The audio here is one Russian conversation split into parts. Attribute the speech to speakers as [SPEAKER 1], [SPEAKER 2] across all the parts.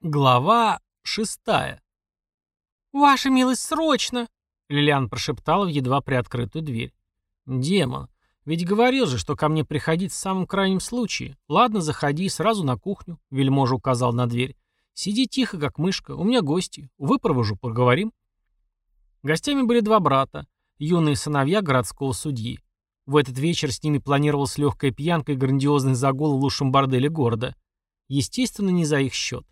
[SPEAKER 1] Глава шестая.
[SPEAKER 2] «Ваша милость, срочно!»
[SPEAKER 1] Лилиан прошептала в едва приоткрытую дверь. «Демон, ведь говорил же, что ко мне приходить в самом крайнем случае. Ладно, заходи, сразу на кухню», — вельможа указал на дверь. «Сиди тихо, как мышка, у меня гости. Выпровожу, поговорим». Гостями были два брата, юные сыновья городского судьи. В этот вечер с ними планировалась легкая пьянка и грандиозный загул в лучшем борделе города. Естественно, не за их счет.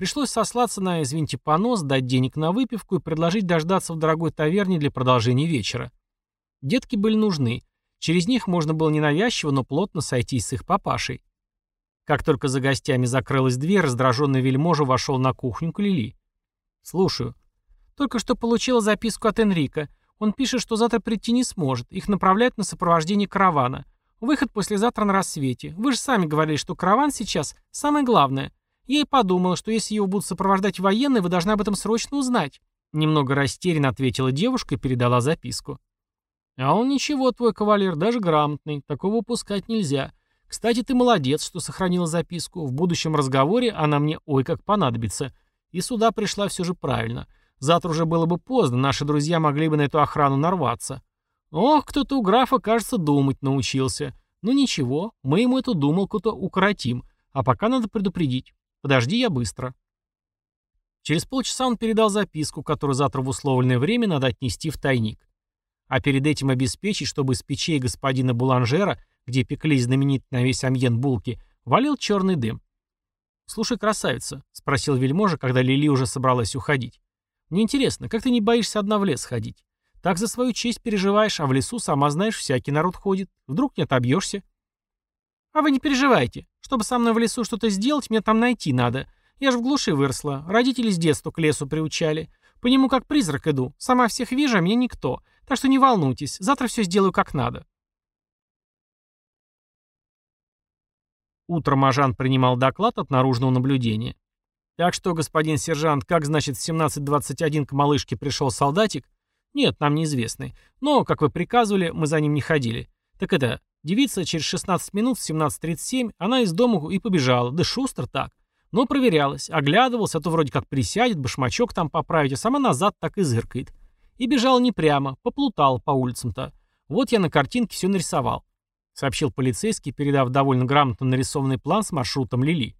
[SPEAKER 1] Пришлось сослаться на, извините, понос, дать денег на выпивку и предложить дождаться в дорогой таверне для продолжения вечера. Детки были нужны. Через них можно было ненавязчиво, но плотно сойтись с их папашей. Как только за гостями закрылась дверь, раздраженный вельможа вошел на кухню к Лили. «Слушаю. Только что получила записку от Энрика. Он пишет, что завтра прийти не сможет. Их направляют на сопровождение каравана. Выход послезавтра на рассвете. Вы же сами говорили, что караван сейчас самое главное. Я и подумала, что если его будут сопровождать военные, вы должны об этом срочно узнать. Немного растерянно ответила девушка и передала записку. А он ничего, твой кавалер, даже грамотный. Такого упускать нельзя. Кстати, ты молодец, что сохранила записку. В будущем разговоре она мне ой как понадобится. И сюда пришла все же правильно. Завтра уже было бы поздно, наши друзья могли бы на эту охрану нарваться. Ох, кто-то у графа, кажется, думать научился. Ну ничего, мы ему эту думалку-то укоротим. А пока надо предупредить. Подожди, я быстро. Через полчаса он передал записку, которую завтра в условленное время надо отнести в тайник. А перед этим обеспечить, чтобы из печей господина Буланжера, где пеклись знаменитые на весь амьен булки, валил черный дым. «Слушай, красавица», — спросил вельможа, когда Лили уже собралась уходить. «Мне интересно, как ты не боишься одна в лес ходить? Так за свою честь переживаешь, а в лесу, сама знаешь, всякий народ ходит. Вдруг не отобьешься?» «А вы не переживайте. Чтобы со мной в лесу что-то сделать, мне там найти надо. Я же в глуши выросла. Родители с детства к лесу приучали. По нему как призрак иду. Сама всех вижу, а мне никто. Так что не волнуйтесь. Завтра все сделаю как надо». Утром Ажан принимал доклад от наружного наблюдения. «Так что, господин сержант, как, значит, в 17.21 к малышке пришел солдатик?» «Нет, нам неизвестный. Но, как вы приказывали, мы за ним не ходили. Так это, Девица через 16 минут в 17.37 она из дома и побежала, да шустро так. Но проверялась, оглядывалась, а то вроде как присядет, башмачок там поправить, а сама назад так и зыркает. И бежала не прямо, поплутала по улицам-то. Вот я на картинке все нарисовал, сообщил полицейский, передав довольно грамотно нарисованный план с маршрутом Лили.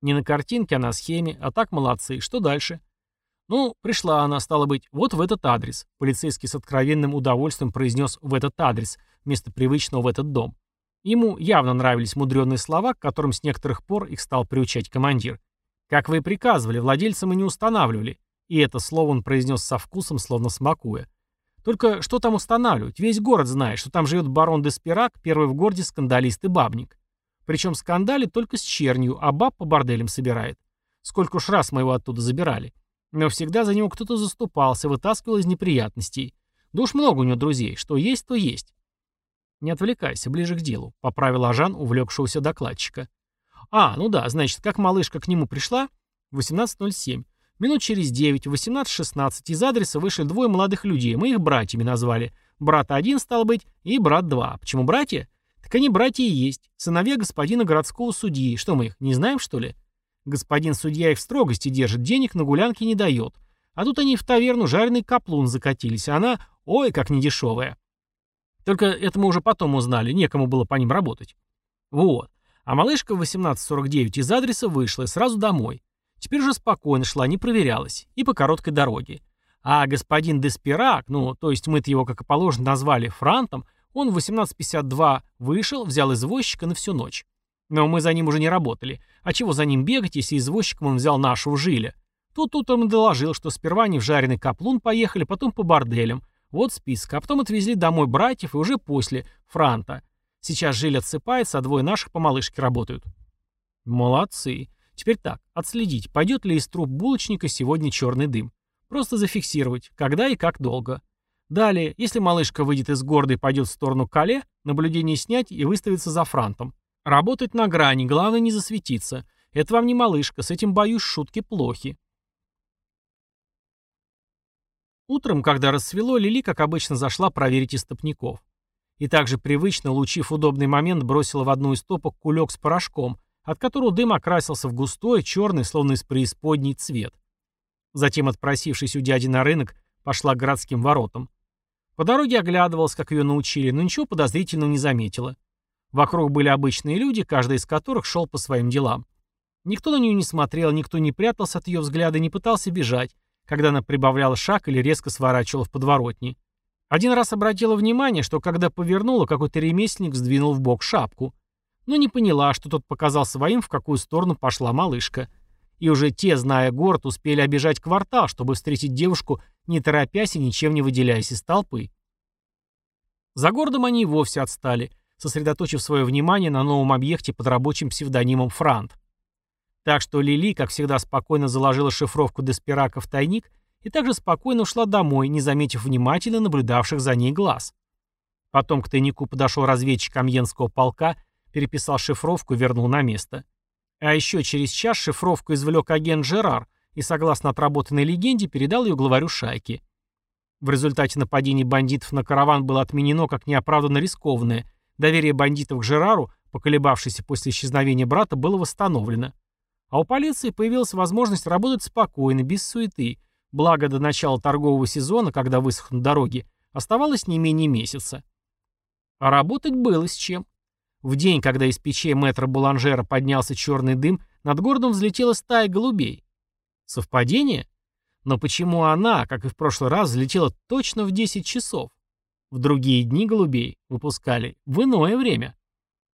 [SPEAKER 1] Не на картинке, а на схеме, а так молодцы. Что дальше? Ну, пришла она, стало быть, вот в этот адрес. Полицейский с откровенным удовольствием произнес «в этот адрес», вместо привычного «в этот дом». Ему явно нравились мудреные слова, к которым с некоторых пор их стал приучать командир. «Как вы и приказывали, владельца мы не устанавливали». И это слово он произнес со вкусом, словно смакуя. Только что там устанавливать? Весь город знает, что там живет барон Деспирак, первый в городе скандалист и бабник. Причем скандалит только с чернью, а баб по борделям собирает. Сколько уж раз мы его оттуда забирали. Но всегда за него кто-то заступался, вытаскивал из неприятностей. Да уж много у него друзей. Что есть, то есть. Не отвлекайся, ближе к делу, поправил Ажан увлекшегося докладчика. А, ну да, значит, как малышка к нему пришла? В 18.07. Минут через 9, в 18.16 из адреса вышли двое молодых людей. Мы их братьями назвали. Брат один, стал быть, и брат два. Почему братья? Так они братья и есть. Сыновья господина городского судьи. Что мы их, не знаем, что ли? Господин судья их в строгости держит, денег на гулянки не дает. А тут они в таверну жареный каплун закатились, а она, ой, как недешевая. Только это мы уже потом узнали, некому было по ним работать. Вот. А малышка в 18.49 из адреса вышла и сразу домой. Теперь уже спокойно шла, не проверялась. И по короткой дороге. А господин Деспирак, ну, то есть мы-то его, как и положено, назвали Франтом, он в 18.52 вышел, взял извозчика на всю ночь. Но мы за ним уже не работали. А чего за ним бегать, если извозчиком он взял нашего жиля? Тут утром доложил, что сперва они в жареный каплун поехали, потом по борделям. Вот список. А потом отвезли домой братьев и уже после Франта. Сейчас жиль отсыпается, а двое наших по малышке работают. Молодцы. Теперь так, отследить, пойдет ли из труб булочника сегодня черный дым. Просто зафиксировать, когда и как долго. Далее, если малышка выйдет из города и пойдет в сторону Кале, наблюдение снять и выставиться за франтом. Работать на грани, главное не засветиться. Это вам не малышка, с этим, боюсь, шутки плохи. Утром, когда рассвело, Лили, как обычно, зашла проверить истопников. И также привычно, улучив удобный момент, бросила в одну из топок кулек с порошком, от которого дым окрасился в густой, черный, словно из преисподней цвет. Затем, отпросившись у дяди на рынок, пошла к городским воротам. По дороге оглядывалась, как ее научили, но ничего подозрительного не заметила. Вокруг были обычные люди, каждый из которых шел по своим делам. Никто на нее не смотрел, никто не прятался от ее взгляда, не пытался бежать, когда она прибавляла шаг или резко сворачивала в подворотни. Один раз обратила внимание, что когда повернула, какой-то ремесленник сдвинул в бок шапку. Но не поняла, что тот показал своим, в какую сторону пошла малышка. И уже те, зная город, успели обижать квартал, чтобы встретить девушку, не торопясь и ничем не выделяясь из толпы. За городом они и вовсе отстали, сосредоточив свое внимание на новом объекте под рабочим псевдонимом «Франт». Так что Лили, как всегда, спокойно заложила шифровку Деспирака в тайник и также спокойно ушла домой, не заметив внимательно наблюдавших за ней глаз. Потом к тайнику подошел разведчик Амьенского полка, переписал шифровку и вернул на место. А еще через час шифровку извлек агент Жерар и, согласно отработанной легенде, передал ее главарю шайки. В результате нападения бандитов на караван было отменено как неоправданно рискованное. Доверие бандитов к Жерару, поколебавшееся после исчезновения брата, было восстановлено. А у полиции появилась возможность работать спокойно, без суеты, Благо, до начала торгового сезона, когда высохнут дороги, оставалось не менее месяца. А работать было с чем. В день, когда из печей мэтра Буланжера поднялся черный дым, над городом взлетела стая голубей. Совпадение? Но почему она, как и в прошлый раз, взлетела точно в 10 часов? В другие дни голубей выпускали в иное время.